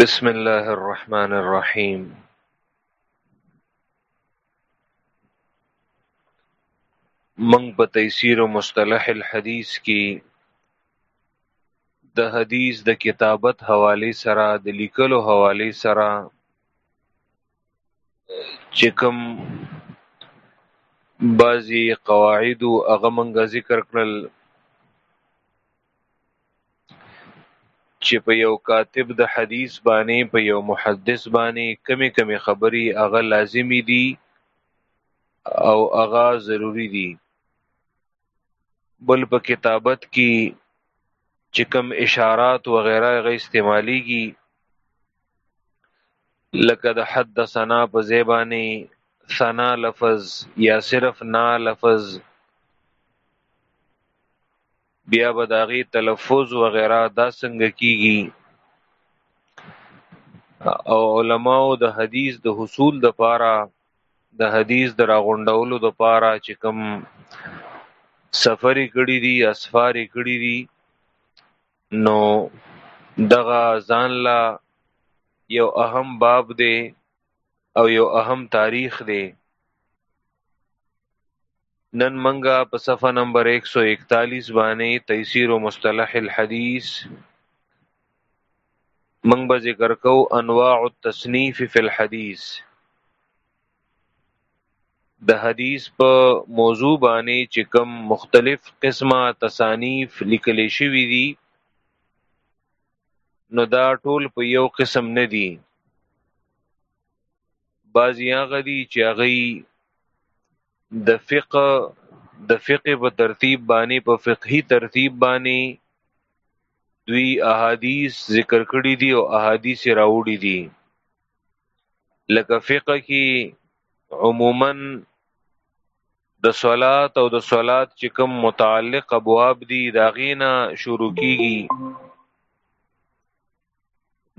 بسم الله الرحمن الرحيم من په تيسير مصطلح الحديث کی د حدیث د کتابت حوالې سره د لیکلو حوالې سره چې کوم بعضی قواعد او هغه منګه ذکر کړل چې په یو کاتب د حدیث باندې په یو محدث باندې کمی کمی خبري هغه لازمی دي او هغه ضروری دي بل په کتابت کې چې کوم اشارات وغیره غي استعمالیږي لکه د حد ثنا په زیبانی ثنا لفظ یا صرف نا لفظ بیا به داغي تلفظ وغیره دا څنګه کیږي او علماو د حدیث د حصول د پاره د حدیث د راغونډولو لپاره چې کوم سفرې کړی دي اسفارې کړی دي نو دغه ځان لا یو اهم باب دی او یو اهم تاریخ دی نن منګه په صفحه نمبر ایک سو اکتالیس باندې تیسیر و مصطلح الحدیث منګ به ذکر کو انواع التصنیف فی الحدیث د حدیث په موضوع باندې چې کوم مختلف قسمه تصانیف لیکل شوی دي نو دا ټول په یو قسم نه دي بعضی هغه دي چې هغه د فقه په ترتیب باندې په فقهي ترتیب باندې دوی احادیث ذکر کړی دي او احادیث راوړي دي لکه فقه کې عموما د صلات او د صلات چې کوم متعلق ابواب دي دا غینا شروع کیږي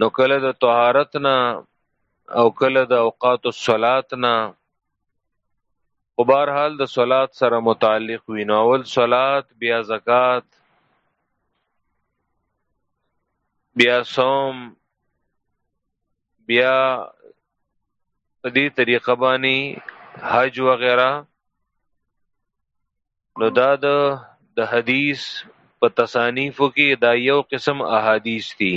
نو کله د طهارت نه او کله د اوقات الصلات نه خو بهر حال د صلات سره متعلق وي نو اول صلات بیا زکات بیا صوم بیا دې طریقه باندې حج وغیرہ نو دا د د حدیث په تصانیفو کې دا یو قسم احادیث دي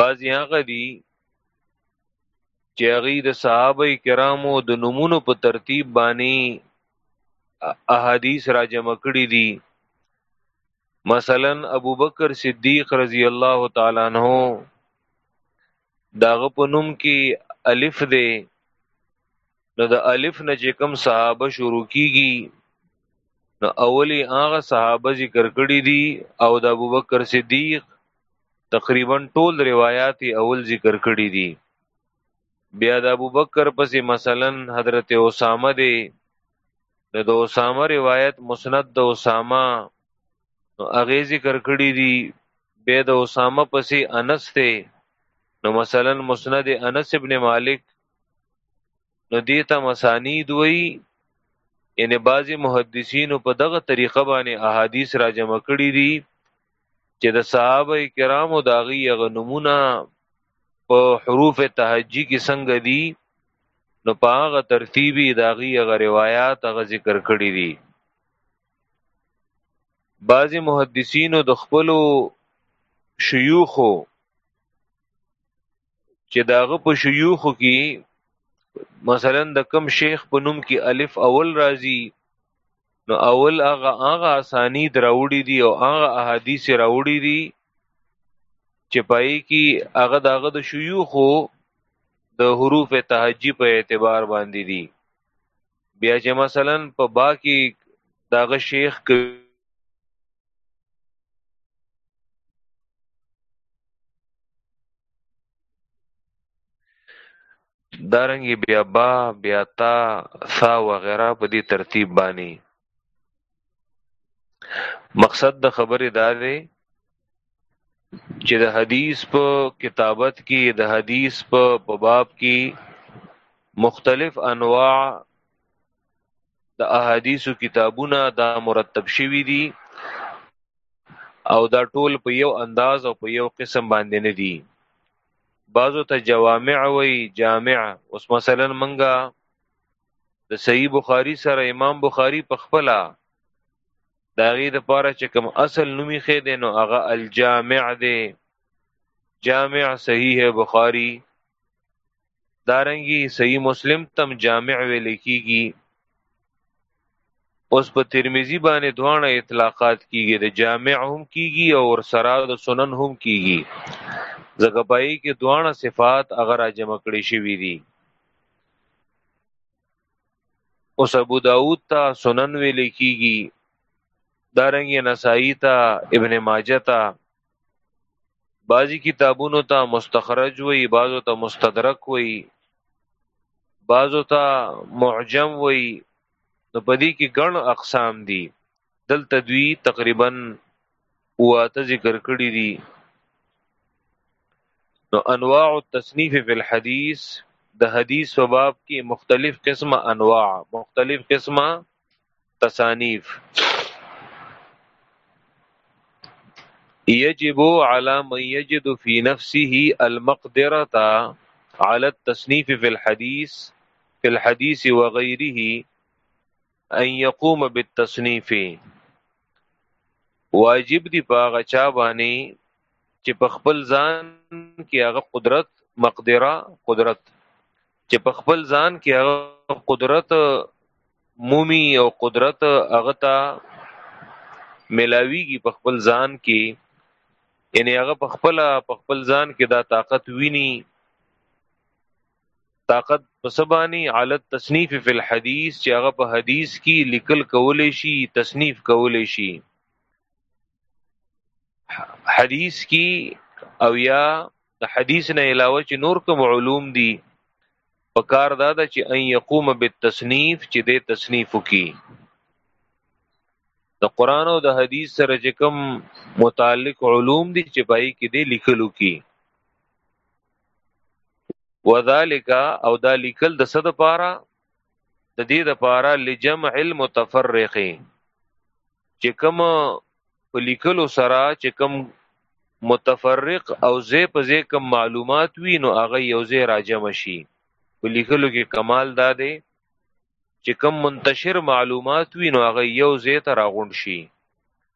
بعضی هغه دي چې هغه د صحابه کرامو د نمونو په ترتیب باندې احادیث را جمع کړي دي مثلا ابوبکر صدیق رضی الله تعالی عنہ د هغه په نوم کې الف دی نو د الف نه چې کوم صحابه شروع کیږي نو اولی هغه صحابه ذکر کړی دي او د ابوبکر صدیق تقریبا ټول روایت اول ذکر کړی دي بیا د ابوبکر پسې مثلا حضرت اسامه دی نو د اسامه روایت مسند د اسامه نو هغه ذکر کړی دی به د اسامه پسې انس ته نو مثلا مسند انس ابن مالک نو دیتا مسانید وی یعنی بعضی محدثین په دغه طریقه باندې احادیث را جمع کړی دي چې د صحابه کرامو داغي غ نمونه په حروف تهجی کې څنګه دي نو په هغه ترتیبي داغي غ روایت غ ذکر کړی دي بعضې محدثینو د خپلو شیوخو چې داغه په شیوخو کې مثلا د کم شیخ په نوم کې الف اول راځي نو اول هغه هغه اسانی دراوړي دي او هغه احادیث راوړي دي چې پای کې هغه داغه د شیوخو د حروف تهجی په اعتبار باندې دي بیا چې مثلا په با کې داغه شیخ کوي دارنګي بیا با بیا تا سا وغیرہ په دې ترتیب باندې مقصد د خبرې دا دی چې د حدیث په کتابت کې د حدیث په باب کې مختلف انواع د احادیثو کتابونه دا مرتب شوي دي او دا ټول په یو انداز او په یو قسم باندې نه دي بعضو ته جوامع وي جامع اوس مثلا منګه د صحیح بخاری سره امام بخاری په خپل دا غي د پاره چې کوم اصل نومي خې دی نو هغه الجامع دی جامع صحیح بخاری دارنګي صحیح مسلم تم جامع ویل کیږي اوس په ترمذی باندې دوانه اطلاقات کیږي د جامع هم کیږي او ور سره د سنن هم کیږي زګبای کې دوانه صفات اگر جمع کړي شوی دي اوس ابو داود ته سنن ویل کیږي دارنګ نسائی ته ابن ماجه ته بعضی کتابونو ته مستخرج وی بعضو ته مستدرک وی بعضو ته معجم وی نو پدې کې ګڼ اقسام دي دلته دوی تقریبا او اته ذکر کړی دی نو انواع التصنیف فی الحدیث د حدیث په باب کې مختلف قسمه انواع مختلف قسمه تصانیف یجب علی من یجد فی نفسه المقدره علی التصنیف فی الحدیث فی الحدیث وغیره ان يقوم بالتصنيف واجب دی په هغه چا باندې چې په خپل ځان کې هغه قدرت مقدره قدرت چې په خپل ځان کې هغه قدرت مومي او قدرت هغه ته ملاويږي په خپل ځان کې یعنی هغه په خپل په خپل ځان کې دا طاقت ویني طاقت په څه باندې علی التصنیف فی الحدیث چې هغه په حدیث کې لیکل کولی شي تصنیف کولی شي حدیث کې او یا د حدیث نه علاوه چې نور کوم علوم دي په کار دا ده چې ان یقوم بالتصنیف چې د تصنیف کی د قران او د حدیث سره چې کوم متعلق علوم دي چې پای کې دي لیکلو کی وذالک او دا لیکل د صد پاره د دې د پاره لجمع المتفرق چې کوم په لیکلو سره چې کوم متفرق او زی په زی کوم معلومات وی نو هغه یو زی راجم شي په لیکلو کې کمال دا دی چې کوم منتشر معلومات وی نو هغه یو زی ته راغون شي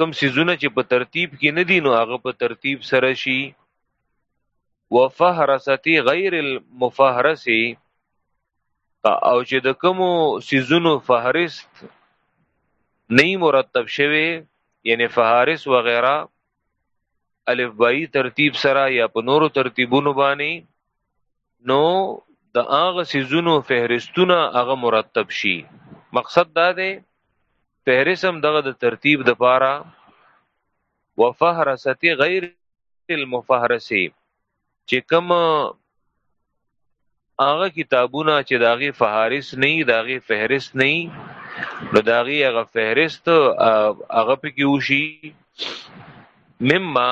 کوم سيزونه چې په ترتیب کې نه دي نو هغه په ترتیب سره شي وفهرستی غیر المفهرسی او چې د کوم سيزونو فهرست نه مرتب شوی یعنی فهارس وغیرہ الف بای ترتیب سره یا په نورو ترتیبونو باندې نو د هغه سيزونو فهرستونه هغه مرتب شي مقصد دا دی فهرسم دغه د ترتیب د پاره وفهرست غیر المفهرسه چې کوم هغه کتابونه چې داغي فهارس نه داغي فهرس نه نو داغي هغه فهرست هغه پکې وشي مما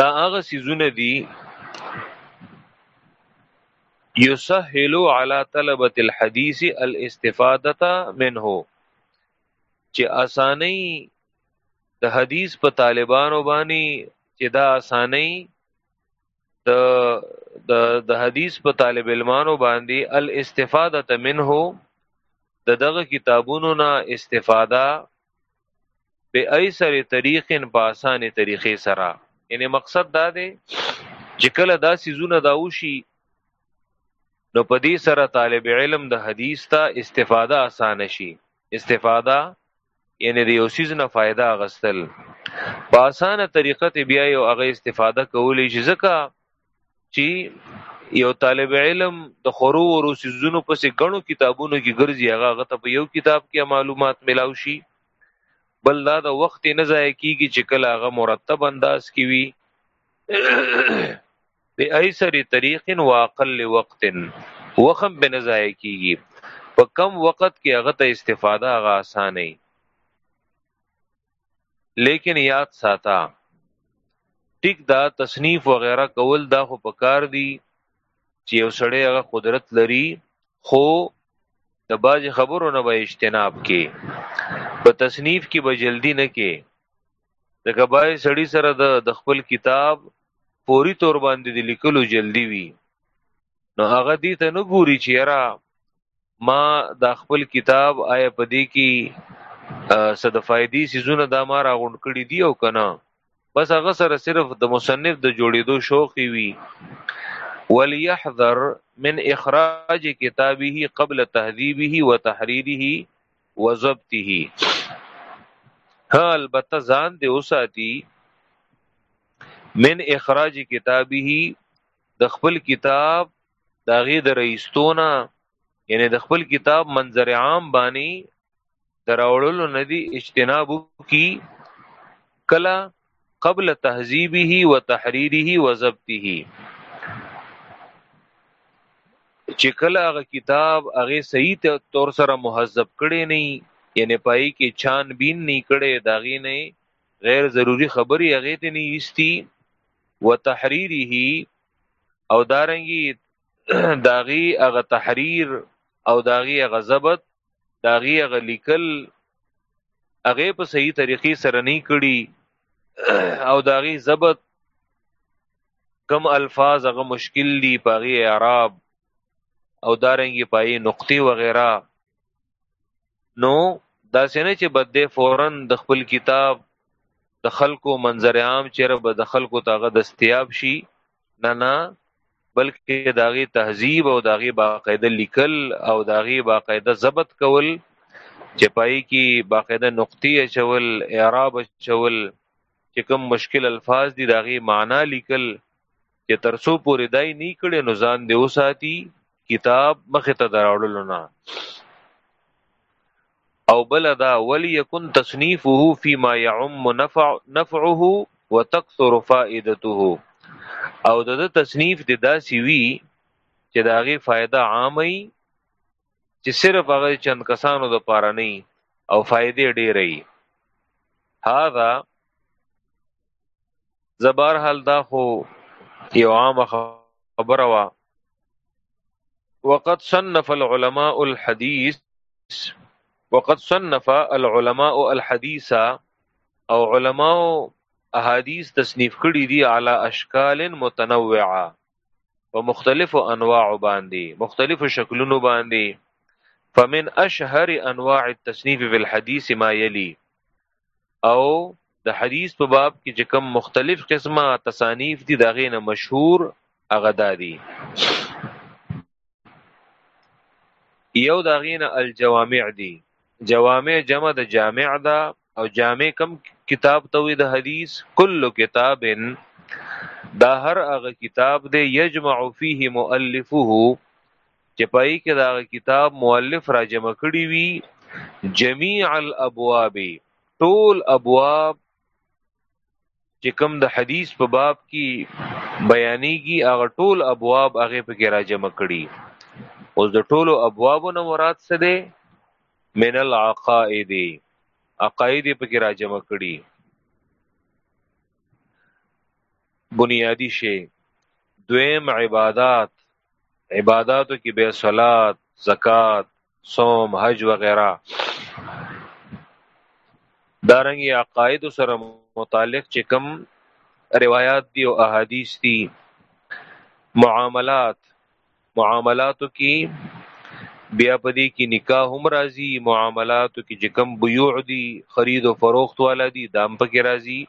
دا هغه سيزونه دي يسهل على طلبه الحديث الاستفاده منه چې اساني د حديث په طالبانو باندې چې دا اساني د د د حدیث په طالب علمانو باندې الاستفاده منه د دغه کتابونو نه استفاده به ایسر طریق په اسانه طریقې سره یعنی مقصد دا دی چې کله دا سيزونه دا وشي نو په دې سره طالب علم د حدیث ته استفاده اسانه شي استفاده یعنی د یو سیز نه فائدہ غستل په اسانه طریقه ته بیا یو هغه استفاده کولی شي ځکه چی یو طالب علم د خورو ورو سیزونو پسې غنو کتابونو کې ګرځي هغه هغه ته په یو کتاب کې معلومات ملاو شي بل دا د وخت نه ضایع کیږي چې کله هغه مرتب انداز کې وي به ایسری طریق واقل وقت وخم به نه ضایع کیږي په کم وخت کې هغه ته استفاده هغه اسانه لیکن یاد ساته ټیک دا تصنیف وغیرہ کول دا خو پکار دی چې یو سړی هغه قدرت لري خو د باج خبرو نه به اجتناب کې په تصنیف کې به جلدی نه کې ځکه بای سړی سره د خپل کتاب پوری تور باندې د لیکلو جلدی وي نو هغه دې ته نه ګوري چې یاره ما دا خپل کتاب آیا په دې کې څه د فائدې سيزونه دا ما راغونډ کړي دي او کنه بس هغه سره صرف د مصنف د جوړېدو شوق وي وليحذر من اخراج كتابه قبل تهذيبه وتحريره وضبطه ها البته ځان دی اوساتی من اخراج کتابه د خپل کتاب دا غي د رئیستونه یعنی د خپل کتاب منظر عام باندې دراوړلو ندی اجتناب کی کلا قبل تهذیبه و تحریره و ضبطه چې کله هغه کتاب هغه صحیح تور سره مهذب کړي نه یعنی پای کې چان بین نه کړي داغي نه غیر ضروری خبري هغه ته نه ایستي وتحریره او دارنګي داغي هغه تحریر او داغي هغه ضبط داغي هغه لیکل هغه په صحیح طریقې سره نه کړي او داغي ضبط کم الفاظ هغه مشکل دي پاغي اعراب او دارنګي پای نقطې وغیرہ نو دا سینه چې بد دی فورن د خپل کتاب د خلکو منظر عام چیرې به د خلکو تاغه دستیاب شي نه نه بلکې داغي تهذیب او داغي باقاعده لیکل او داغي باقاعده ضبط کول چې پای کې باقاعده نقطې چول اعراب چول چې کوم مشکل الفاظ دي داغي معنا لیکل چې ترسو پورې دای نه کړي نو ځان دی وساتي کتاب مخه ته دراوړل نه او بل دا ولی یکن تصنیفه فيما يعم نفع نفعه وتكثر فائدته او د تصنیف د داسي وی چې داغي فائدہ عامه چې صرف هغه چند کسانو د پاره نه او فائدې ډېرې وي هاذا زبر حال دا خو یو عام خبره وا وقد صنف العلماء الحديث وقد صنف العلماء الحديث او علماء احادیث تصنیف کړي دي علی اشکال متنوعه په مختلفو انواع باندې مختلفو شکلونو باندې فمن اشهر انواع التصنیف فی الحدیث ما یلی او د حدیث په باب کې چې کوم مختلف قسمه تصانیف دي دغه نه مشهور هغه دادي یو د هغې نه الجوامع دي جوامع جمع د جامع ده او جامع کم کتاب ته وي د حدیث کل کتاب دا هر هغه کتاب دی یجمع فيه مؤلفه چې پای کې دا کتاب مؤلف را جمع کړی وي جميع الابواب ټول ابواب چې کوم د حدیث په باب کې بیانېږي هغه ټول ابواب هغه په کې راجم کړي او د ټولو ابوابو نه مراد څه دی من العقائد عقائد په کې راجم کړي بنیادی شی دویم عبادات عباداتو کې به صلات زکات صوم حج وغیرہ دارنګي عقاید سره متعلق چې کوم روایت دی او احادیث دی معاملات معاملاتو کې بیا پدې کې نکاح هم راځي معاملاتو کې چې کوم بيوع دي خرید او فروخت والا دي دام پکې راځي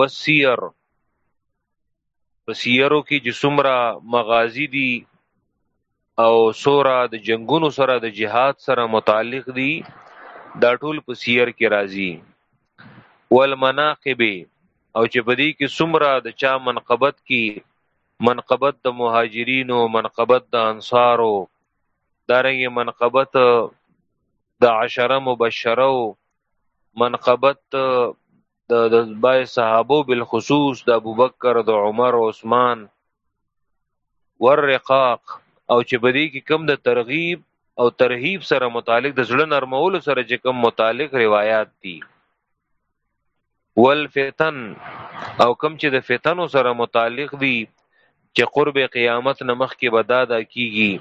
وسیر په سیرو کې چې څومره مغازی دي او سوره د جنگونو سره د جهاد سره متعلق دي دا ټول په سیر کې راځي والمناقب او چې په دې کې سمرا د چا منقبت کې منقبت د مهاجرینو منقبت د انصارو دارنګ منقبت د عشره مبشره منقبت دبعض صحابو بالخصوص د ابوبکر د عمر عثمان والرقاق او چې په دې کې کم د ترغیب او ترهیب سره متعلق د زړه نرمولو سره چې کم متعلق روایات دي والفتن او کم چې د فتنو سره متعلق دي چې قرب قیامت نه مخکې به دا دا کیږي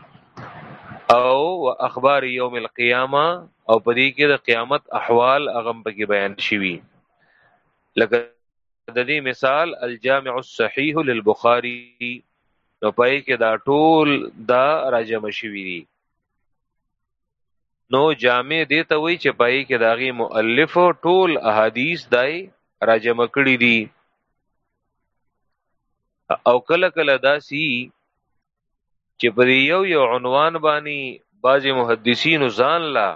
او و اخبار یوم القیامه او په دې کې د قیامت احوال هغه پکې بیان شوي لکه د دې مثال الجامع الصحيح للبخاري نو پای کې دا ټول دا راجم شوی دي نو جامع دې ته وایي چې پای کې داغي مؤلف ټول احادیث دای راجم کړی دي او کله کله داسی چې په یو یو عنوان باندې بعض محدثین ځان لا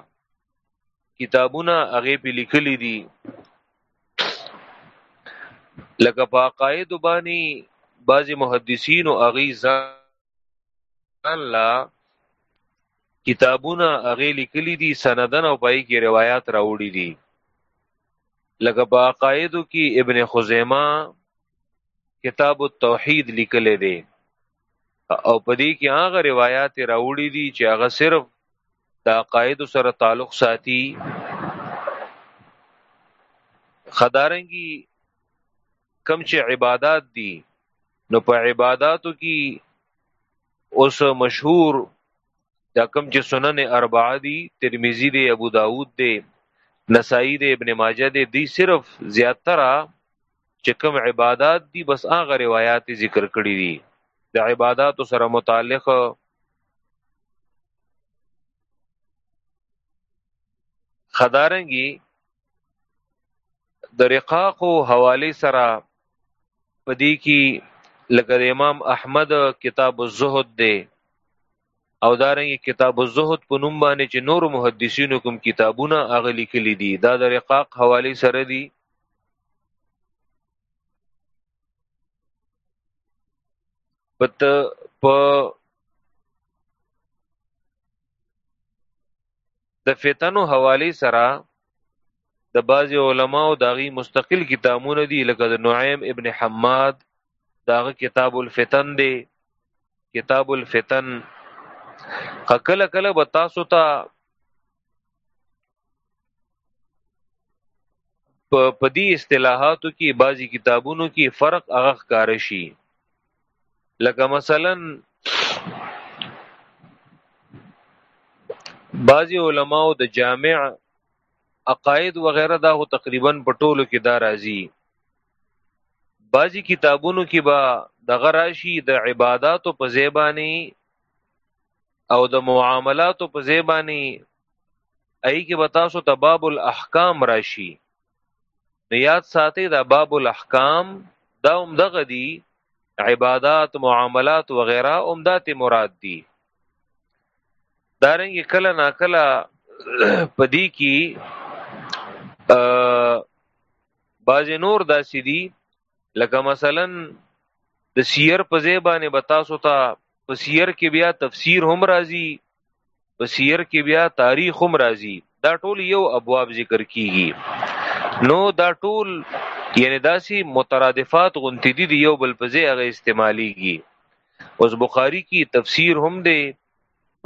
کتابونه هغه په لیکلي دي لکه په عقاید باندې بعض محدثین او هغه ځان لا کتابونه هغه لیکلي دي سندن او پای کې روایت راوړي دي لکه په عقایدو کې ابن خزیمه کتاب التوحید لیکلی دی او په دې کې هغه روایت راوړي دي چې هغه صرف د عقاید سره تعلق ساتي خدارنګي کم چې عبادت دي نو په عبادتو کې اوس مشهور دا کوم چې سنن اربعه دي ترمذی دی ابو داود دی نسائی دی ابن ماجه دی دی صرف زیاتره چې کوم عبادت دي بس هغه روایت ذکر کړی دي د عبادت سره متعلق خدارنګي د رقاقو حوالی سره په دې کې لکه د امام احمد کتاب الزهد دی او دارنګ کتاب الزهد په نوم باندې چې نور محدثینو کوم کتابونه هغه لیکلي دي دا د رقاق حوالی سره دي پت په د فتنو حوالی سره د بعضی علماو داغي مستقل کتابونه دي لکه د نعیم ابن حماد داغه کتاب الفتن دی کتاب الفتن کله کله به تاسو ته په پدی اصطلاحاتو کې بعضی کتابونو کې فرق هغه ښکار شي لکه مثلا بعضی علماو د جامع عقاید وغیرہ دا هو تقریبا په ټولو کې دا راځي بعضی کتابونو کې با د غراشي د عبادت په زیبانی او د معاملات په زیبانی ای کې به تاسو ته باب الاحکام راشي نو یاد ساتي دا باب الاحکام دا هم دغه دي عبادات معاملات وغیرہ هم داتې مراد دي دارنګ کله نا کله پدی کی بعض نور داسې دي لکه مثلا د سیر په ځای باندې به تاسو ته په سیر کې بیا تفسیر هم راځي په سیر کې بیا تاریخ هم راځي دا ټول یو ابواب ذکر کیږي نو دا ټول یعنی داسي مترادفات غونتی دي یو بل په ځای هغه استعماليږي اوس بخاری کی تفسیر هم دی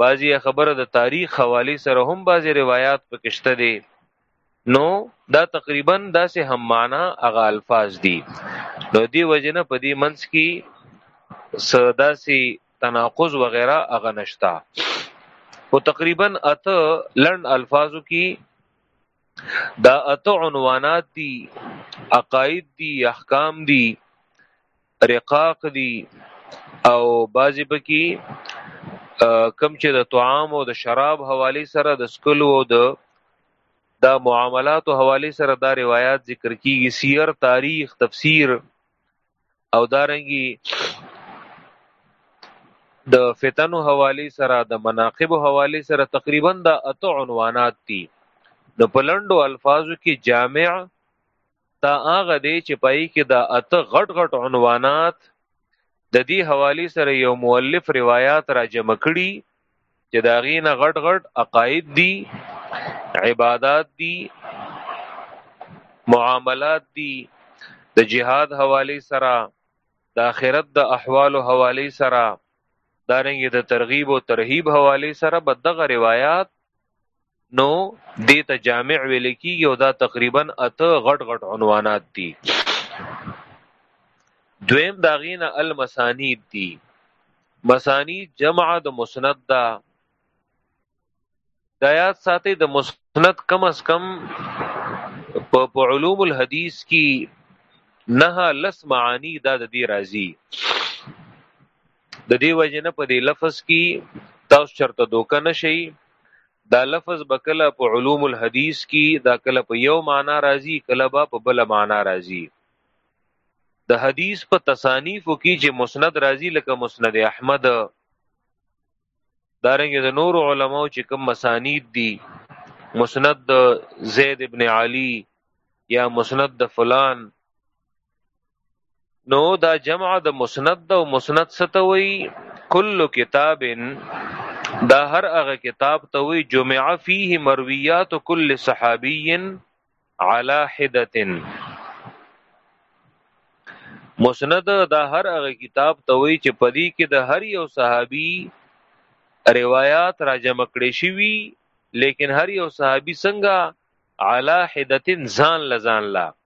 بعضی خبره د تاریخ حواله سره هم بعضی روایت پکشته دي نو دا تقریبا داسې هم معنا هغه الفاظ دي نو دی وجنه په دې منځ کې سداسي تناقض وغیرہ هغه نشتا او تقریبا اته لړن الفاظو کې دا اته عنوانات دي عقاید دي احکام دي رقاق دي او بعضې پکې کم چې د طعام او د شراب حوالی سره د سکلو او د دا معاملاتو حوالی سره دا روایات ذکر کیږي سیر تاریخ تفسیر او دارنګي د دا فتنو حوالی سره د مناقب حوالی سره تقریبا دا اته عنوانات دي نو پلندو الفاظو کې جامع دا هغه دی چې پای کې دا اته غټ غټ عنوانات د دې حوالی سره یو مؤلف روایت را جمع کړي چې دا غینه غټ غټ عقاید دي عبادت دي معاملات دي د جهاد حوالی سره د آخرت د احوال حوالی سره دارنګ د ترغیب او ترهیب حوالی سره بدغه روایت نو دې ته جامع ویل کیږي او دا تقریبا اته غټ غټ عنوانات دي دویم دا غینه المسانید دي مسانید جمع د مسند دا د یاد ساتي د مسند کم اس کم په علوم الحدیث کې نه لس معانی دا د دې راځي د دې وجې نه په دې لفظ کښې تاسو چرته دوکه نه شئ. دا لفظ به کله په علوم الحدیث کښې دا کله په یو معنا راځي کله به په بله معنا راځي. د حدیث په تصانیفو کښې چې مسند راځي لکه مسند احمد دارنګه د نور علماء چې کوم مسانید دي مسند د زید ابن علی یا مسند د فلان نو دا جمع د مسند د او مسند ستوي کل کتاب دا هر هغه کتاب ته وی جمع فيه مرويات کل صحابي على حده مسند دا هر هغه کتاب ته وی چې پدی کې د هر یو صحابي روایات را جمع کړي شوی لیکن هر یو صحابي څنګه علا حدتن ځان لزان لا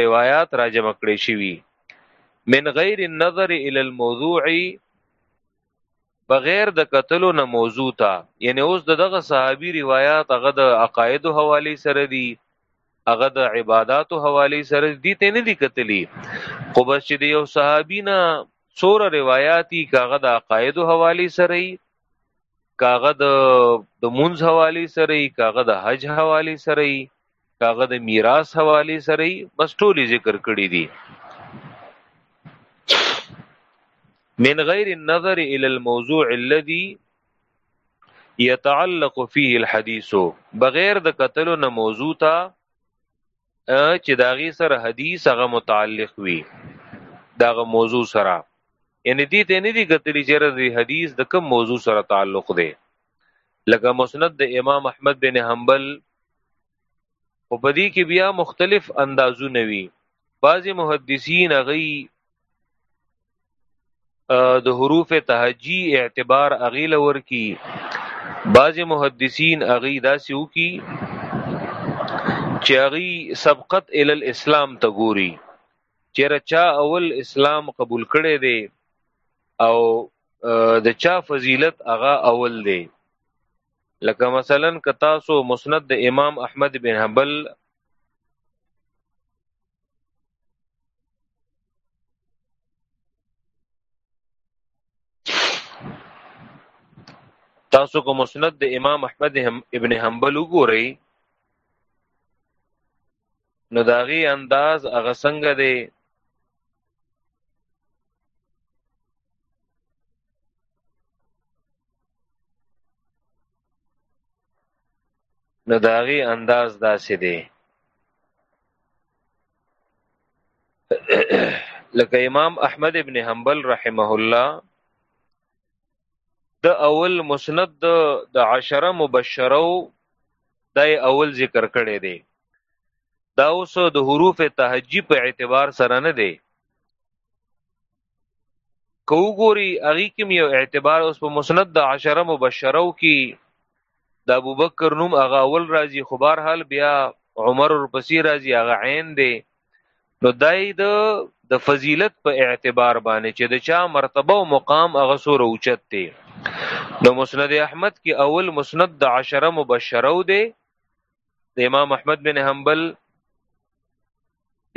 روایات راجمع کړی شوی من غیر النظر الى الموضوع بغیر د قتلو نه موضوع تا یعنی اوس دغه صحابي روایت هغه د عقاید حوالی سره دي هغه د عبادت حوالی سره دي ته نه دي قتلی خو بس چې د یو صحابي نه څور روایتي کاغه د عقاید حوالی سره ای کاغه د د منځ حوالی سره ای کاغه د حج حوالی سره ای هغه د میراث حواله سره بس ټول ذکر کړی دی من غیر النظر الى الموضوع الذي يتعلق فيه الحديث بغیر د قتلو نه موضوع ته چې داغي سره حدیث هغه متعلق وي داغه موضوع سره یعنی دې ته نه دی قتل چې د حدیث د کوم موضوع سره تعلق دی لکه مسند د امام احمد بن حنبل خو په دې کې بیا مختلف اندازونه وي بعضی محدثین غي د حروف تهجی اعتبار اغیل ور کی بعضی محدثین اغي داسې وکي چې اغي سبقت ال الاسلام ته ګوري چیرې چا اول اسلام قبول کړي دي او د چا فضیلت هغه اول دی لکه مثلا که تاسو مسند د امام احمد بن حنبل تاسو کو مسند د امام احمد ابن حنبل وګورئ نو د هغې انداز هغه څنګه دی نو د هغې انداز داسې دی لکه امام احمد ابن حنبل رحمه الله د اول مسند د د عشره مبشرو دای اول ذکر کړی دی دا اوس د حروف تهجی په اعتبار سره نه دی کو ګوري اغي کوم یو اعتبار اوس په مسند د عشره مبشرو کې د ابوبکر نوم هغه اول راځي خو بهر حال بیا عمر ورپسې راځي هغه عین دی نو دای د د فضیلت په اعتبار باندې چې د چا مرتبه او مقام هغه سره اوچت دی نو مسند احمد کې اول مسند د عشره مبشره دی د امام احمد بن حنبل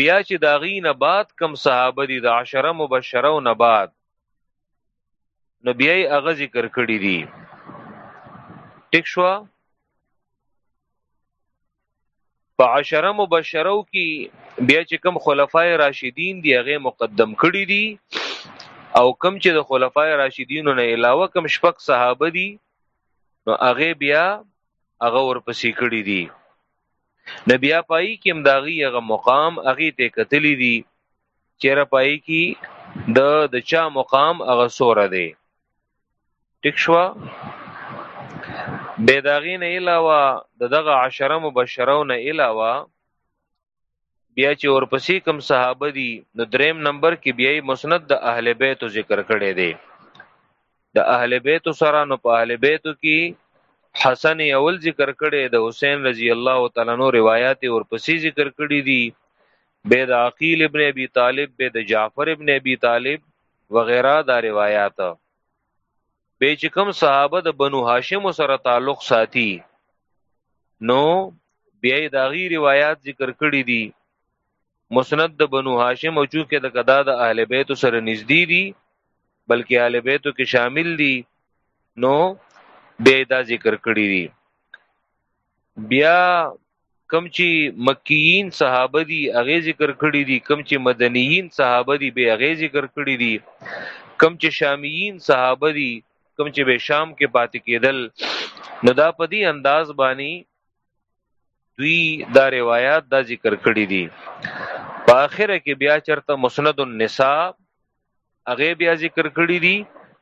بیا چې دا غي نه بعد کم صحابه دي د عشره مبشره او نه بعد نو بیا یې هغه ذکر کړی دي ټیک شو په عشره مبشرو کې بیا چې کوم خلفای راشدین دی هغه مقدم کړی دي او کوم چې د خلفای راشدینو نه علاوه کوم شپږ صحابه دي نو هغه بیا هغه ورپسې کړی دي نبیا پای کې هم داغي هغه مقام هغه ته کتلی دي چیرې پای کې د د چا مقام هغه سور دی ټيک شوه؟ بيا د هغې نه علاوه د دغه عشره مبشرو نه علاوه بیا چې ورپسې کوم صحابه دي نو دریم نمبر کې بیا مسند د اهل بیت ذکر کړي دي د اهل بیت سره نو په اهل بیت کې حسن اول ذکر کړي د حسین رضی الله تعالی نو روایت ورپسې ذکر کړي دي به د عقیل ابن ابي طالب به د جعفر ابن ابي طالب وغیرہ دا روایت به چې کوم صحابه د بنو هاشم سره تعلق ساتي نو بیا دا غي روایت ذکر کړی دي مسند د بنو هاشم او چونکه د قدا د اهل بیت سره نږدې دي بلکې اهل بیتو کې شامل دي نو بیا دا ذکر کړی دي بیا کم چې مکیین صحابه دي هغه ذکر کړی دي کم چې مدنیین صحابه دي به هغه ذکر کړی دي کم چې شامیین صحابه دي کم چې به شام کې پاتې کېدل نو دا په دې انداز باندې دوی دا روایت دا ذکر کړی دي په اخره کې بیا چرته مسند النساء هغه بیا ذکر کړی دی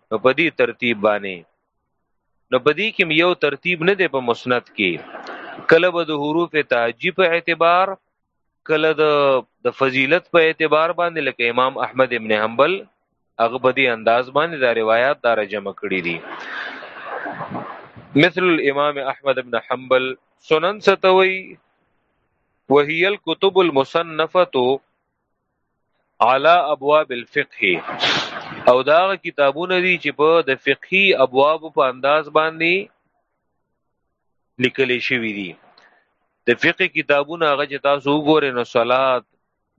نو په دې ترتیب باندې نو په دې کې یو ترتیب نه دی په مسند کې کله به د حروف تهجی په اعتبار کله د د فضیلت په اعتبار باندې لکه امام احمد ابن حنبل هغه په دې انداز باندې دا روایت دا جمع کړی دي مثل الامام احمد ابن حنبل سنن ستوي وهي الكتب المصنفه علا ابواب الفقه او دا کتابونه دي چې په د فقهي ابواب په انداز باندې لیکل شوی دي د فقه کتابونه هغه چې تاسو وګورئ نو صلات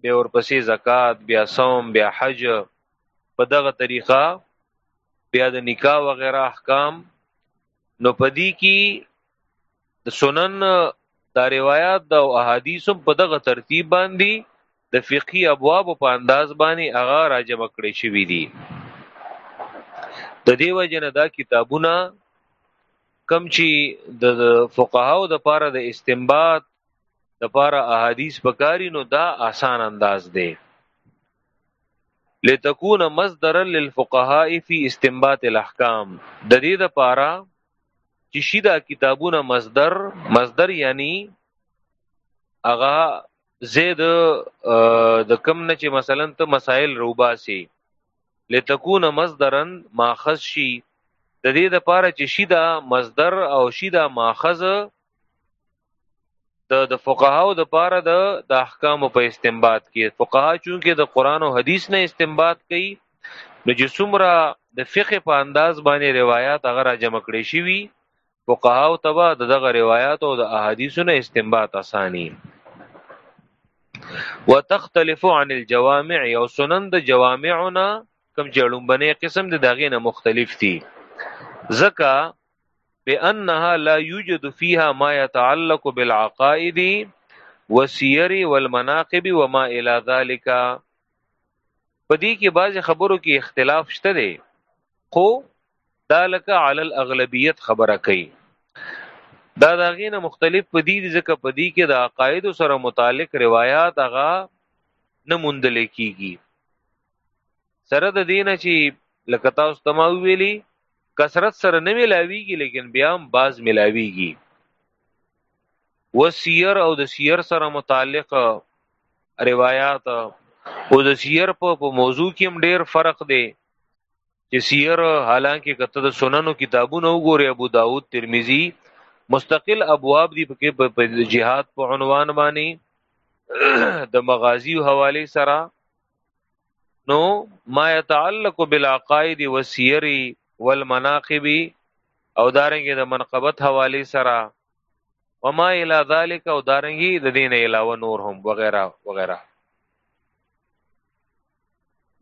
به ورپسې زکات بیا صوم بیا حج په دغه طریقه بیا د نکاح وغیرہ احکام نو پدی کې د سنن دا روایت دا او احادیث هم په دغه ترتیب باندې د فقهي ابواب په انداز باندې هغه راجمع کړی شوی دی د دیو جن دا کتابونه کم چې د فقهاو د پاره د استنباط د پاره احادیث پکاري نو دا آسان انداز دی لتكون مصدرا للفقهاء في استنباط الاحکام د دې د پاره چې شي دا کتابونه مصدر مصدر یعنی هغه زید د کم نه چې مثلا ته مسائل روباسي لتكون مصدرا ماخذ شي د دې د پاره چې شي دا مصدر او شي دا ماخذ د د فقهاو د پاره د د احکام په استنباط کې فقها چونکه د قران او حدیث نه استنباط کوي نو چې څومره د فقه په انداز باندې روایت هغه را جمع کړي شي وي فقهاو تبا دغه روایت او د احادیثو نه استنباط اساني وتختلف عن الجوامع او سنن د جوامعنا کم جړوم بنې قسم د داغې نه مختلف دي ځکه بانها لا يوجد فيها ما يتعلق بالعقائد والسير والمناقب وما الى ذلك پدې کې بعض خبرو کې اختلاف شته دی خو دا لکه علی الاغلبیت خبره کوي دا داغې نه مختلف پدې دي ځکه پدې کې د عقاید سره متعلق روایت هغه نه موندل کیږي سره د دینه چې لکه تاسو ته ما ویلي کثرت سره نه ملاویږي لیکن بیا هم باز ملاویږي وسیر او د سیر سره متعلق روایت او د سیر په موضوع کې هم ډیر فرق دی چې سیر حالانکه کته د سننو کتابونه وګوري ابو داود ترمذی مستقل ابواب دی پکې په جهاد په عنوان باندې د مغازی حواله سره نو ما يتعلق بالعقائد والسير والمناقب او دارنګه د منقبت حواله سره وما الى ذلك او دارنګي د دین علاوه نور هم وغیرہ وغیرہ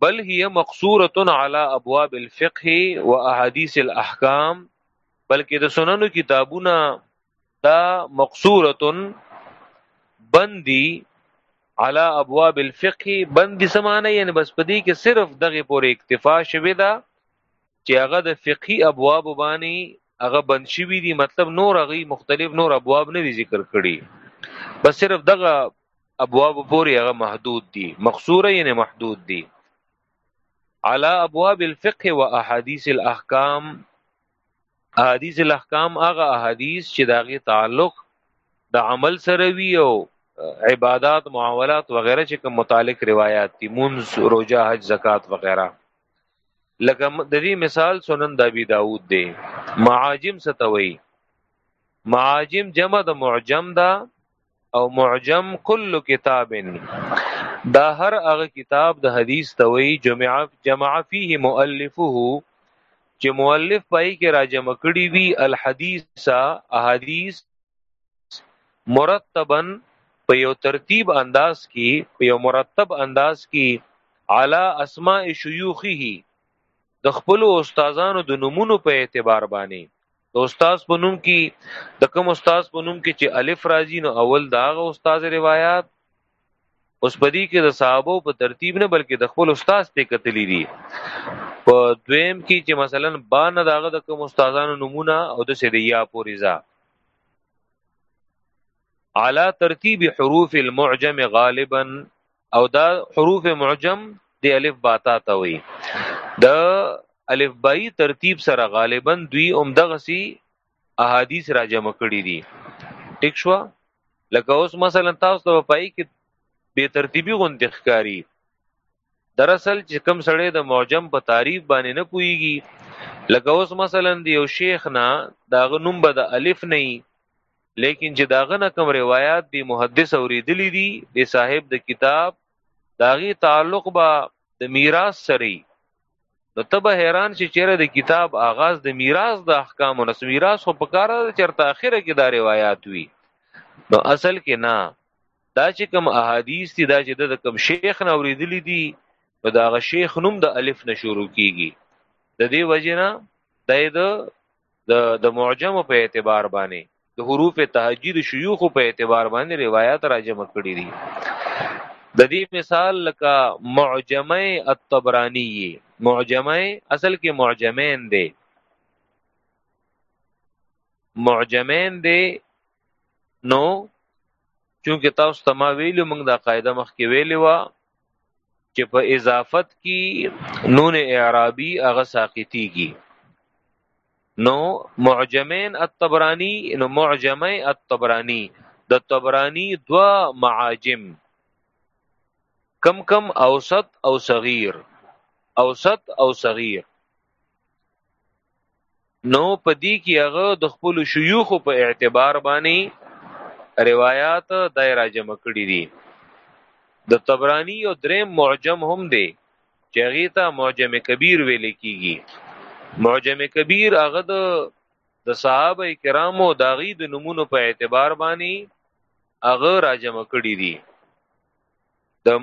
بل هي مقصوره على ابواب الفقه واحاديث الاحکام بلکې د سننو کتابونه دا مقصورة بندي على ابواب الفقه بندي سمانه یعنی بس پدی کې صرف دغه پورې اکتفا شوی دا چې هغه د فقهي ابواب باندې هغه بند شوی دي مطلب نور هغه مختلف نور ابواب نه دي ذکر کړي بس صرف دغه ابواب پورې هغه محدود دي مقصوره یعنی محدود دي على ابواب الفقه واحاديث الاحکام احادیث الاحکام هغه احادیث چې د هغې تعلق د عمل سره وي او عبادات معاملات وغیرہ چې کوم متعلق روایت دي منز روزه حج زکات وغیرہ لکه د دې مثال سنن د ابي داود دی معاجم ستوي معاجم جمع د معجم دا او معجم کل کتاب دا هر هغه کتاب د حدیث ته وی جمع جمع فيه مؤلفه چې مؤلف پای کې راجمع کړي وي الحديث احاديث مرتبا په یو ترتیب انداز کې په یو مرتب انداز کې علا اسماء شيوخه د خپلو استادانو د نومونو په اعتبار باندې د استاد په نوم کې د کوم استاد په نوم کې چې الف راځي نو اول دا غو استاد روایت اوس په دې کې د صحابه په ترتیب نه بلکې د خپل استاد ته کتلې دي په دویم کې چې مثلا با نه داغه د کوم استادانو نمونه او د سیدیا پوری ځا على ترتیب حروف المعجم غالبا او دا حروف معجم د الف باتا ته وي د الف بای ترتیب سره غالبا دوی هم دغه سي احادیث را جمع کړي دي ټیک شو لکه اوس مثلا تاسو ته پای کې به ترتیبي غوندې ښکاری دراصل چې کم سړی د معجم په تعریف باندې نه پويږي لکه اوس مثلا د یو شیخ نه داغه نوم به د الف نه لیکن چې داغه نه کوم روایت دی محدث اوریدلی دی دی صاحب د کتاب داغي تعلق با د میراث سره نو ته به حیران شې چیرې د کتاب آغاز د میراث د احکام نو میراث خو په کار ده چرته اخره کې دا روایت وي نو اصل کې نه دا چې کوم احادیث دي دا چې د کوم شیخ نه اوریدلی دي نو دا غ شیخ نوم د الف نه شروع کیږي د دې وجنه د د د معجم په اعتبار باندې د حروف تهجید شيوخ په اعتبار باندې روایت راجم کړی دي د دې مثال لکه معجمه الطبرانی معجمه اصل کې معجمین دی معجمین دی نو چونکه تاسو ته ما ویلو موږ دا قاعده مخکې ویلې و چې په اضافت کې نون اعرابي هغه ساقطيږي نو معجمین الطبرانی نو معجمه الطبرانی د طبرانی دوا معاجم کم کم اوسط او صغیر اوسط او صغیر نو په دې کې هغه د خپل شيوخ په اعتبار باندې روایت دایره جمع کړی دي د طبرانی او دریم معجم هم دی چې هغه ته معجم کبیر ویل کیږي معجم کبیر هغه د د صحابه کرامو داغي د نمونو په اعتبار باندې هغه راجمع کړی دي د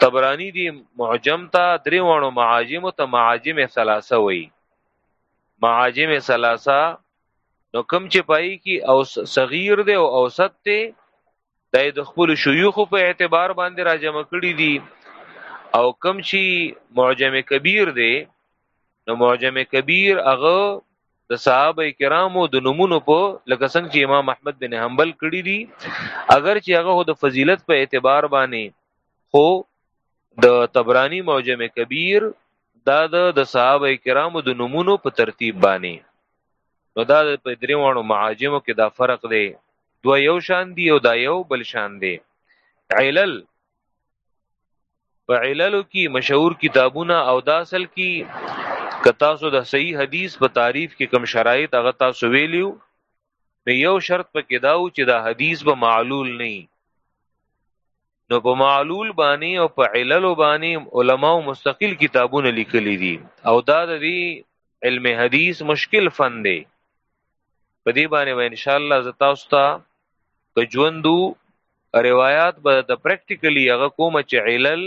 طبرانی دی معجم ته درې وانو معاجم ته معاجم ثلاثه وای معاجم ثلاثه نو کم چې پای کی او صغیر دی او اوسط دی د خپل شيوخ په اعتبار باندې راجمع کړی دي او کم چې معجم کبیر دی نو معجم کبیر هغه د صحابه کرامو د نمونو په لکه څنګه چې امام احمد بن حنبل کړی دي اگر چې هغه د فضیلت په اعتبار باندې خو د تبرانی موجم کبیر دا د صحابه کرامو د نمونو په ترتیب باندې نو دا په دریوانو معاجمو کې دا فرق دی دو یو شان دی او دا یو بل شان دی علل په عللو کې مشهور کتابونه او دا اصل کې که تاسو د صحیح حدیث په تعریف کې کم شرایط هغه تاسو ویلیو نو یو شرط پکې دا و چې دا حدیث به معلول نه نو په معلول باندې او په علل باندې علما او مستقل کتابونه لیکلي دي او دا د علم حدیث مشکل فن دی په دې باندې به ان شاء الله زه تاسو ته که ژوندو روایت به د پریکټیکلی هغه کوم چې علل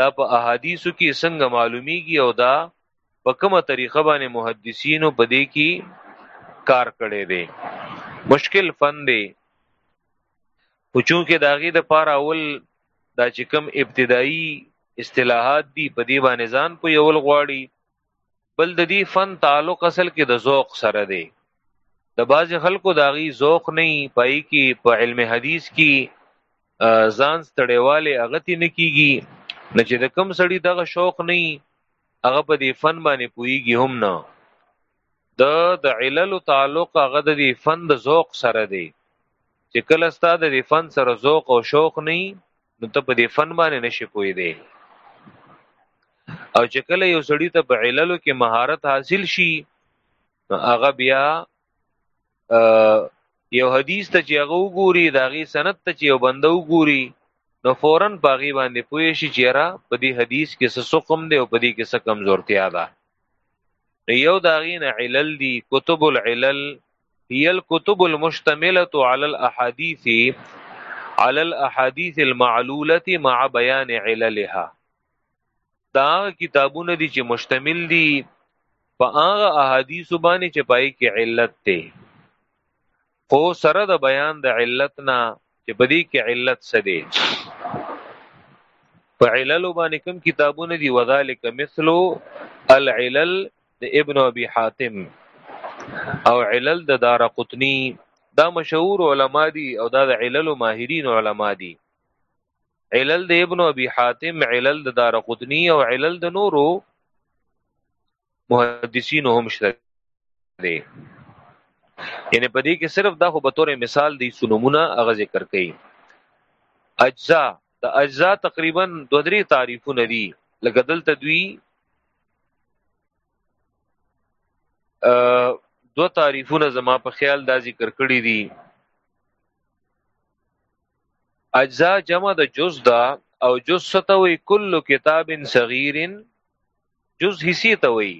دا په احادیثو کې څنګه معلومیږي او دا په کومه طریقه باندې محدثینو په دې کې کار کړی دی مشکل فن دی خو چونکه دا غي د پاره اول دا چې کوم ابتدایي اصطلاحات دي په دې باندې ځان په یول غواړي بل د دې فن تعلق اصل کې د ذوق سره دی د بعض خلکو د غي ذوق نه پای کې په علم حدیث کې ځان ستړیواله اغتی نه کیږي نه چې د کم سړی دغه شوق نه هغه په دې فن باندې پويږي هم نه د د علل تعلق هغه د دې فن د ذوق سره دی چې کله ستاد د فن سره ذوق او شوق نه نو ته په دې فن باندې نشي پوي دی او چې کله یو سړی ته په عللو کې مهارت حاصل شي نو هغه بیا یو حدیث ته چې هغه وګوري دا غي سند ته چې یو بنده وګوري نو فورن پاغي باندې پوي شي چې را په دې حدیث کې څه سقم دی او په دې کې څه کمزورتیا ده یو د هغې نه علل دي کتب العلل هي الكتب المشتمله على الاحاديث على الاحاديث المعلوله مع بيان عللها دا کتابونه دي چې مشتمل دي په هغه احادیث باندې چې پای کې علت ته خو سره د بیان د علت نه چې په دې کې علت څه دی په علل باندې کوم کتابونه دي وذالک مثلو العلل د ابن ابي حاتم او علل د دار قطنی دا مشهور علما دي او دا د علل ماهرین علما دي علل د ابن ابي حاتم علل د دار قطنی او علل د نورو محدثینو هم شته دی یعنی په دې کې صرف دا خو به تور مثال دی سنمونه هغه ذکر کړي اجزا د اجزا تقریبا دو درې تعریفونه دي لکه دلته دوی دو تعریفونه زما په خیال دا ذکر کړی دي اجزا جمع د جز دا او جز ستوي کل کتاب صغیر جز حصي ته وایي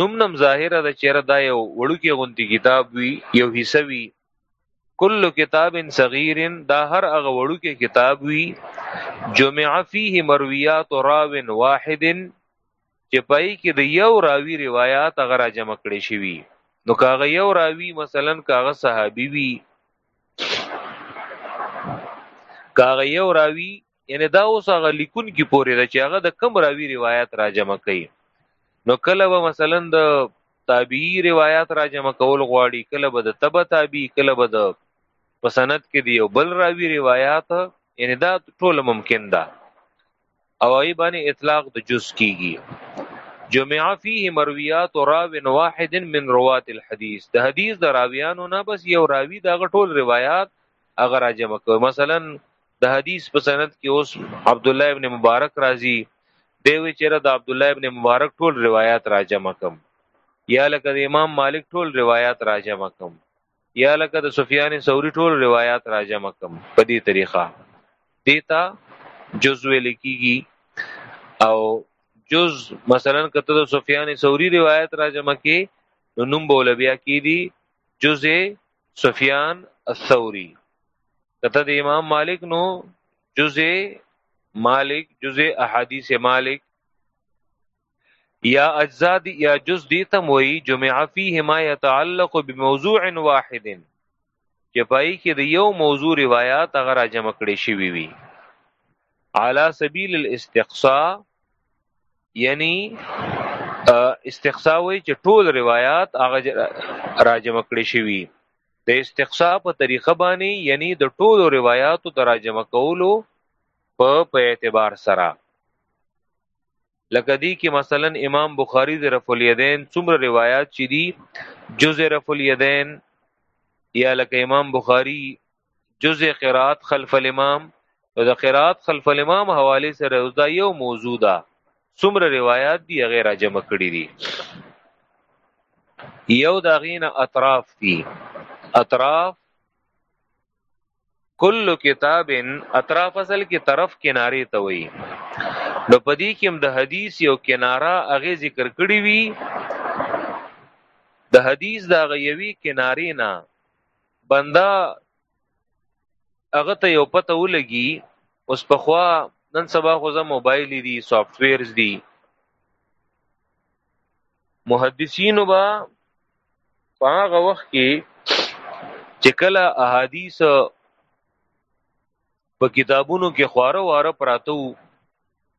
نوم نم ظاهره ده چیرې دا یو وړوکی غونتی کتاب وي یو حصه وي کل کتاب صغیر دا هر هغه وړوکی کتاب وي جمع فيه مرویات راو واحد چې پای کې د یو راوی روایت هغه را جمع کړي شي نو کاغه یو راوی مثلا کاغه صحابي وي کاغه یو راوی یعنی دا اوس هغه لیکون کی پورې ده چې هغه د کم راوی روایت را جمع کوي نو کله به مثلا د تابعی روایت را جمع کول غواړي کله به د تبع تابعی کله به د پسند کې دی او بل راوی روایت یعنی دا ټول ممکن ده او ای باندې اطلاق د جز کیږي جمع فيه مرویات راو واحد من روات الحديث د حدیث د راویانو نه بس یو راوی دا غټول روایت اگر جمع کوي مثلا د حدیث په سند کې اوس عبدالله ابن مبارک راځي دی وی چیرې د عبدالله ابن مبارک ټول روایت راجمع کم یا لکه د امام مالک ټول روایت راجمع کم یا لکه د سفیان ثوری ټول روایت راجمع کم په دې طریقه دیتا جز ویل کیږي او جز مثلا کته د سفیان ثوری روایت راجمع کې نو نوم بوله بیا کیدی جز سفیان الثوری کته د امام مالک نو جز مالک جز احادیث مالک یا اجزا دی یا جز دی تم وی جمع فيه ما يتعلق بموضوع واحد چې پای کې د یو موضوع روایت هغه را جمع کړي شوی وي علا سبیل الاستقصاء یعنی استقصا وی چې ټول روایات هغه راجمه کړی شوی د استقصا په طریقه باندې یعنی د ټولو روایاتو د راجمه کولو په په اعتبار سره لکه دی کې مثلا امام بخاری د رفع الیدین څومره روایت چې دي جزء رفع الیدین یا لکه امام بخاری جزء قرات خلف الامام او د قرات خلف الامام حواله سره اوس دا یو موضوع ده څومره روایت دي غیر جمع کړی دي یو دا غینه اطراف دي اطراف کل کتاب اطراف اصل کې طرف کنارې ته وایي نو پدې کې هم د حدیث یو کناره هغه ذکر کړی وی د حدیث دا غیوی کناری نه بنده هغه ته یو پته ولګي اوس په خوا نن سبا خو زه موبایل دي سافټ ویرز دي محدثینو با په هغه وخت کې چې کله احادیث په کتابونو کې خواره واره پراته وو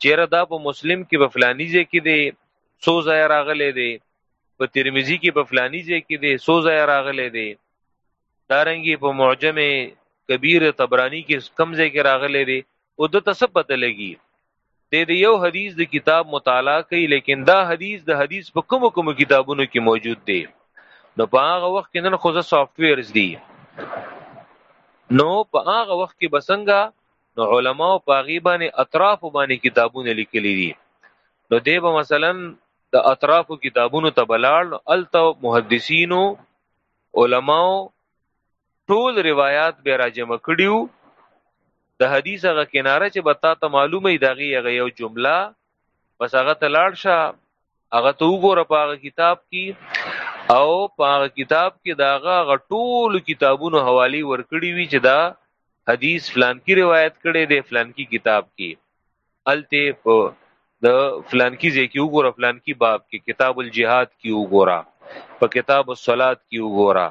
چې یاره دا په مسلم کې په فلاني ځای کې دی څو ځایه راغلی دی په ترمذي کې په فلاني ځای کې دی څو ځایه راغلی دی دارنګي په معجم کبیر طبرانی کې کم ځای کې راغلی دی او د تاسو پته لګي د دې یو حدیث د کتاب مطالعه کوي لیکن دا حدیث د حدیث په کوم کوم کتابونو کې موجود دی نو په هغه وخت کې نن خو زه سافټویرز دي نو په هغه وخت کې بسنګا نو علماو په هغې باندې اطرافو باندې کتابونه لیکلي دي نو دی به مثلا د اطرافو کتابونو ته بلاړ نو هلته محدثینو علماو ټول روایات به راجمع کړیو د حدیث هغه کناره چې به تا ته معلومه ای دغه هغه یو جمله بس هغه ته لاړ شه هغه ته وګوره په هغه کتاب کې او په هغه کتاب کې داغه غټول کتابونو حوالی ورکړي وي چې دا حدیث فلانکی روایت کړي دی فلانکی کتاب کې الته په د فلانکی ځای کې وګوره فلانکی باب کې کتاب الجهاد کې وګوره په کتاب الصلات کې وګوره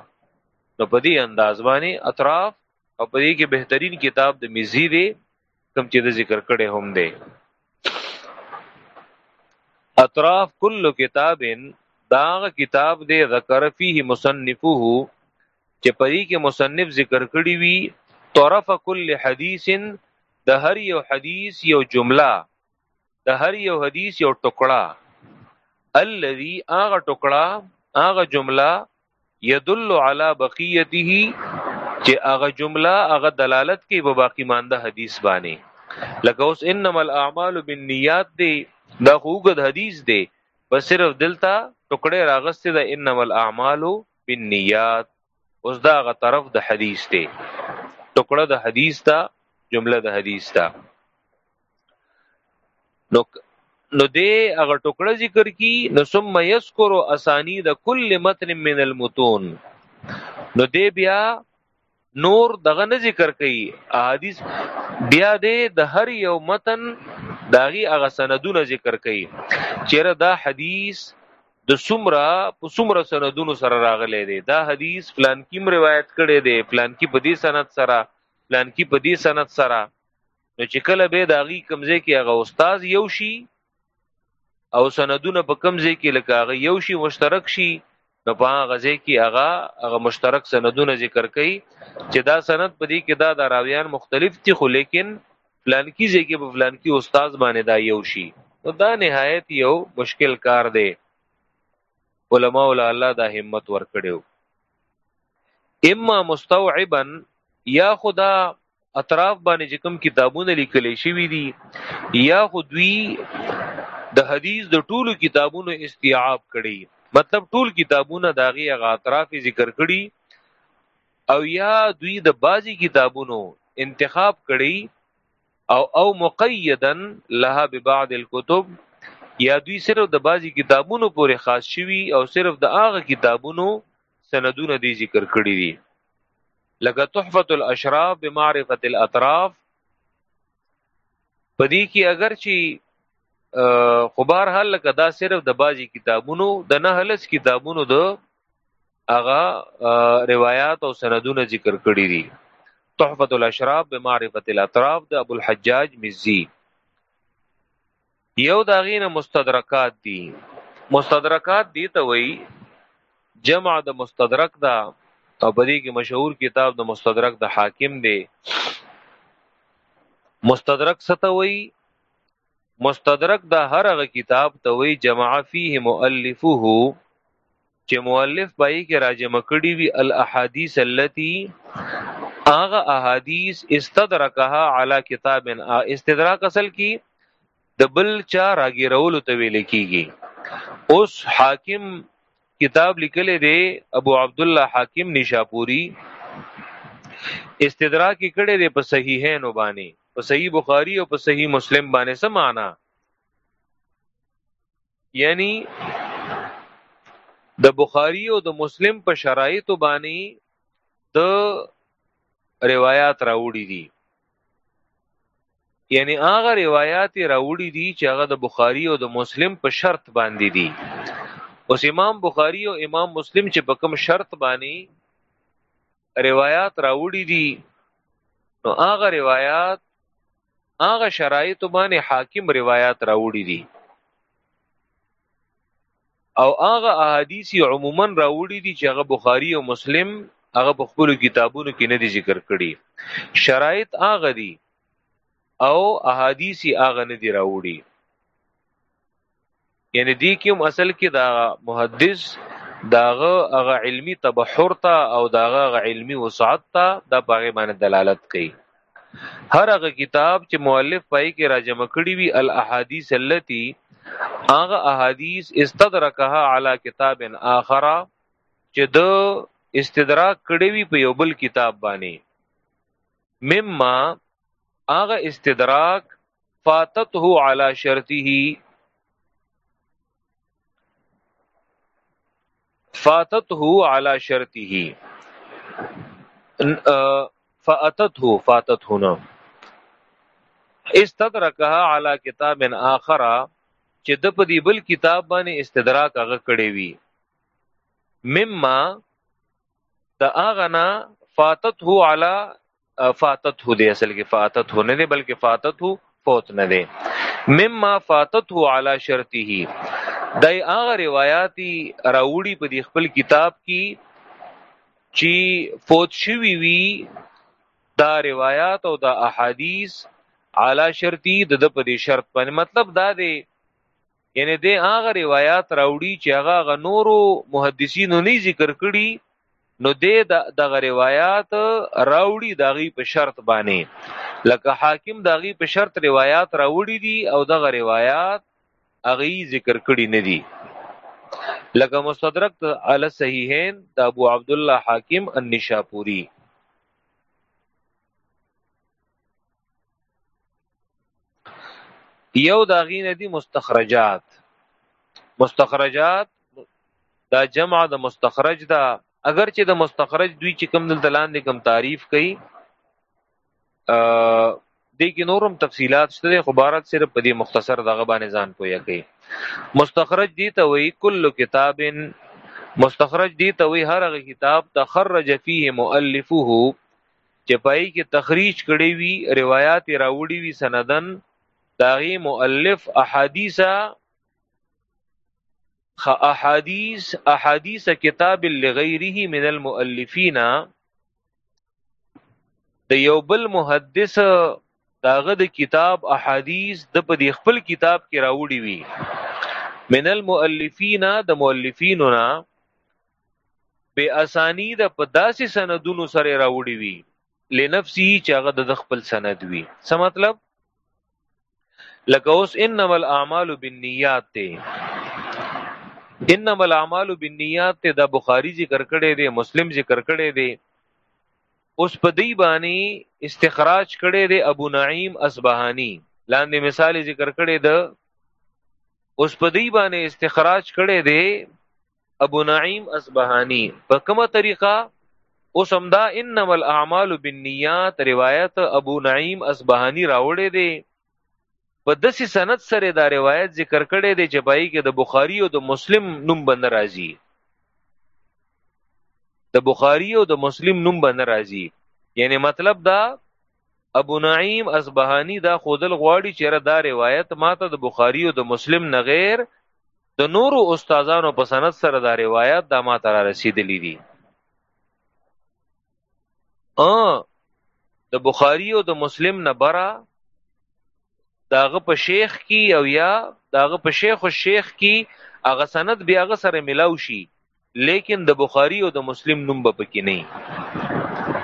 نو په دې انداز باندې اطراف او په دې کې بهترین کتاب د مزي دی کوم چې د ذکر کړي هم دی اطراف کل کتاب داغ کتاب دے ذکر فیه مصنفه چې په دې کې مصنف ذکر کړي وي طرف کل حدیث د هر یو حدیث یو جمله د هر یو حدیث یو ټکړه الذي هغه ټکړه هغه جمله يدل على بقيته چې هغه جمله هغه دلالت کوي په باقی مانده حدیث باندې لکه اوس انما الاعمال بالنیات دی دا خوګد حدیث دی بس صرف دلته ټکړه راغسته ده انما الاعمال بالنیات اوس دا غ طرف د حدیث دی ټکړه د حدیث دا جمله د حدیث دا نو نو دې هغه ټکړه ذکر کی نو ثم یذکر اسانی د کل متن من المتون نو دې بیا نور دغه نه ذکر کوي احادیث بیا دې د هر یو متن داغي هغه سندونه ذکر کوي چیرې دا حدیث د سمرا په سمرا سندونو سره راغلي دي دا حدیث پلان کیم روایت کړي دي پلان کی په دې سند سره پلان کی په دې سند سره نو چې کله به داغي کمزې کې هغه استاد یو شي او سندونه په کم ځای کې لکه هغه یو شی مشترک شي نو په هغه ځای کې هغه هغه مشترک سندونه ذکر کوي چې دا سند په دې کې دا د راویان مختلف دي خو لیکن فلان کی ځای کې په فلان کی استاد باندې دا یو شي نو دا نهایت یو مشکل کار دی علما ول الله دا همت ورکړیو اما مستوعبا یا خدا اطراف باندې چې کوم کتابونه لیکل شوي دي یا خو دوی د حدیث د ټولو کتابونو استیعاب کړي مطلب ټول کتابونه داغي هغه اطراف ذکر کړي او یا دوی د بعضی کتابونو انتخاب کړي او او مقیدا لها ببعض الكتب یا دوی صرف د بعضی کتابونو پورې خاص شوي او صرف د هغه کتابونو سندونه دی ذکر کړی دي لکه تحفه الاشراف بمعرفه الاطراف پدې کې اگر چې خبر حال لکه دا صرف د بازي کتابونو د نه هلس کتابونو د اغا روایت او سندونه ذکر کړی دي تحفه الاشراف بمعرفه الاطراف د ابو الحجاج مزي یو د هغې نه مستدرکات دي مستدرکات دي ته وایي جمع د مستدرک ده او په دې کې مشهور کتاب د مستدرک د حاکم دی مستدرک ستوي مستدرک د هر هغه کتاب ته وایي جمع فيه مؤلفه چې مؤلف په یې کې راجمع کړي وي الاحادیث التي هغه احادیث استدرکها علی کتاب استدراک اصل کی د بل چا راګیرولو ته ویل کیږي اوس حاکم کتاب لیکل دی ابو عبد الله حاکم نشاپوری استدراک کړي دی په صحیحین باندې په صحیح بخاری او په صحیح مسلم باندې سمانا یعنی د بخاری او د مسلم په شرایطو باندې د روایت راوړي دي یعنی هغه روایت راوړي دي چې هغه د بخاری او د مسلم په شرط باندې دي اوس امام بخاری او امام مسلم چې په کوم شرط باندې روایت راوړي دي نو هغه روایت هغه شرایطو باندې حاکم روایات راوړي دي او هغه احادیث عموما راوړي دي چې هغه بخاری او مسلم هغه په خپل کتابونو کې نه دي ذکر کړي شرایط هغه دي او احادیث هغه نه دي راوړي یعنی دی کې هم اصل کې دا محدث داغه هغه علمی تبحر ته او داغه هغه علمی وسعت ته دا باغې باندې دلالت کوي هر هغه کتاب چې مؤلف پای کې راجم کړی وی الاحاديث التي هغه احاديث استدرکها علی کتاب اخر چې د استدراک کړی وی په یو بل کتاب باندې مما هغه استدراک فاتته علی شرطه فاتته علی شرطه فاتته فاتته نه استدرکها علی کتاب اخر چې د په دې بل کتاب باندې استدراک هغه کړی وی مما د هغه نه فاتته علی فاتته دی اصل کې فاتته نه دی بلکې فاتته فوت نه دی مما فاتته علی شرطه دای هغه روایتي راوړي په دې خپل کتاب کې چې فوت شوی وی دا روایت او دا احادیث علی شرطی د د په دې شرط باندې مطلب دا دی یعنی د هغه روایت راوړي چې هغه غ نورو محدثینو نه ذکر کړي نو د دغه روایت راوړي دغه په شرط باندې لکه حاکم دغه په شرط روایت راوړي دي او دغه روایت هغه ذکر کړي نه دي لکه مستدرک علی صحیحین د ابو عبد الله حاکم النشاپوری یو دا غینه دي مستخرجات مستخرجات دا جمع د مستخرج دا اگر چې د مستخرج دوی چې کم دلته لاندې کم تعریف کړي دې کې نورم تفصيلات شته خو بارت صرف په دې مختصر دغه باندې ځان پوي کوي مستخرج دي ته وی کل کتاب مستخرج دي ته وی هر هغه کتاب تخرج فيه مؤلفه چه په هغی کی تخریج کړی وی روایات یی راوړی وی سنداً د هغی مؤلف احادیث خ احادیث احادیث کتاب لغیره من المؤلفین د یو بل محدث داغه د کتاب احادیث د په دی خپل کتاب کې راوړي وي من المؤلفین د مؤلفیننا بې اسانیده په داسې سندونو سره راوړي وي لنفسه چې هغه د خپل سند وي څه مطلب لکه اوس انما الاعمال بالنیات ته انما الاعمال بالنیات ته د بخاری ذکر کړي دي مسلم ذکر کړي دي اوس په دی باندې استخراج کړي دي ابو نعیم اصبهانی لاندې مثال ذکر کړي ده اوس په دی باندې استخراج کړي دي ابو نعیم اصبهانی په کومه طریقه اوس هم دا انما الاعمال بالنیات روایت ابو نعیم اصبهانی راوړی دی په دسی سند سره دا روایت ذکر کړی دی چې پای کې د بخاری او د مسلم نوم بند راځي د بخاری او د مسلم نوم بند راځي یعنی مطلب دا ابو نعیم اصبهانی دا خودل غواړي چې را دا روایت ماته د بخاری او د مسلم نه غیر د نورو استادانو په سند سره دا روایت دا ما ته را رسیدلی دي ا د بخاری او د مسلم نه برا داغه په شیخ کی او یا داغه په شیخ او شیخ کی هغه سند بیا هغه سره ملاو شي لیکن د بخاری او د مسلم نوم به پکې نه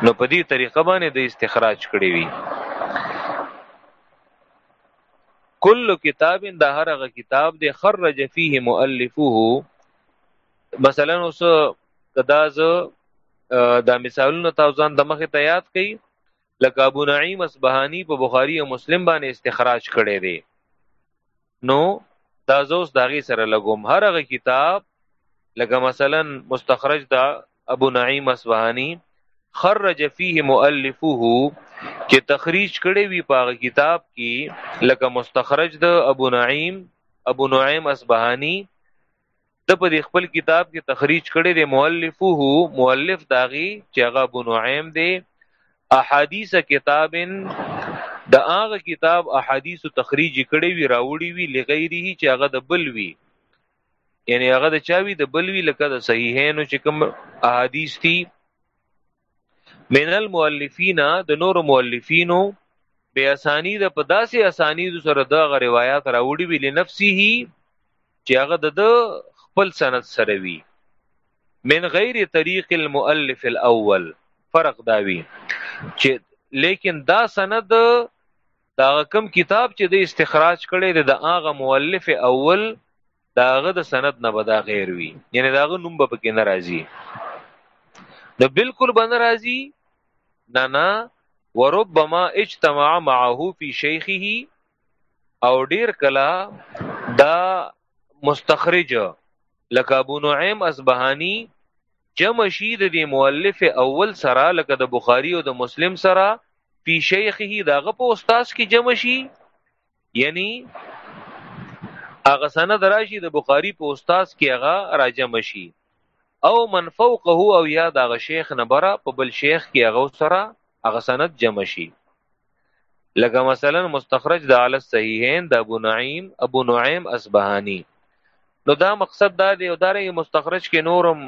نو په دې طریقه باندې د استخراج کړی وي کل کتاب د هرغه کتاب د خرج فيه مؤلفه مثلا اوس کدا ز دا مثالونه تاسو ځان د مخه ته یاد کړئ لکه ابو نعیم اصبهانی په بخاری او مسلم باندې استخراج کړی دی نو دا زوس داغي سره لګوم هر هغه کتاب لکه مثلا مستخرج دا ابو نعیم اصفهانی خرج فيه مؤلفه چې تخریج کړي وي په کتاب کې لکه مستخرج د ابو نعیم ابو نعیم اصفهانی د په خپل کتاب کې تخریج کړي دی مؤلفه مؤلف داغي چې هغه ابو نعیم دی احادیث کتابن د هغه کتاب احادیث تخریج کړي وی راوړي وی لغیره چې هغه د بل وی یعنی هغه د چاوی د بل وی لکه د صحیحینو چې کوم احادیث دي من المؤلفین د نور مؤلفینو به اسانید په داسې اسانید سره دا غ روایت راوړي وی لنفسه چې هغه د خپل سند سره وی من غیر طریق المؤلف الاول فرق دا وی چې لیکن دا سند دا کم کتاب چې د استخراج کړي د هغه مؤلف اول د هغه د سند نه به دا غیر وي یعنی د هغه نوم به پکې نه راځي نو بالکل به نه راځي نه نه وربما اجتمع معه فی شیخه او ډیر کلا دا مستخرج لکه ابو نعیم اصبهانی جمع شي د دې مؤلف اول سره لکه د بخاری او د مسلم سره فی شیخه داغه په استاد کې جمع شي یعنی هغه سند راشي د بخاری په استاد کې هغه راجم شي او من فوقه او یا دا شیخ نه بره په بل شیخ کې هغه سره هغه سند جمع شي لکه مثلا مستخرج د علی الصحیحین د ابو نعیم ابو نعیم اصبهانی نو دا مقصد دا دی او دا رنګ مستخرج کې نورم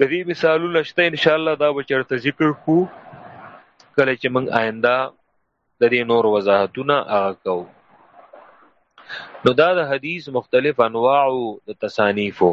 د دې مثالونه شته ان شاء الله دا به چرته ذکر کو کله چې موږ آینده د دې نور وضاحتونه هغه کو نو دا د حدیث مختلف انواع د تصانیفو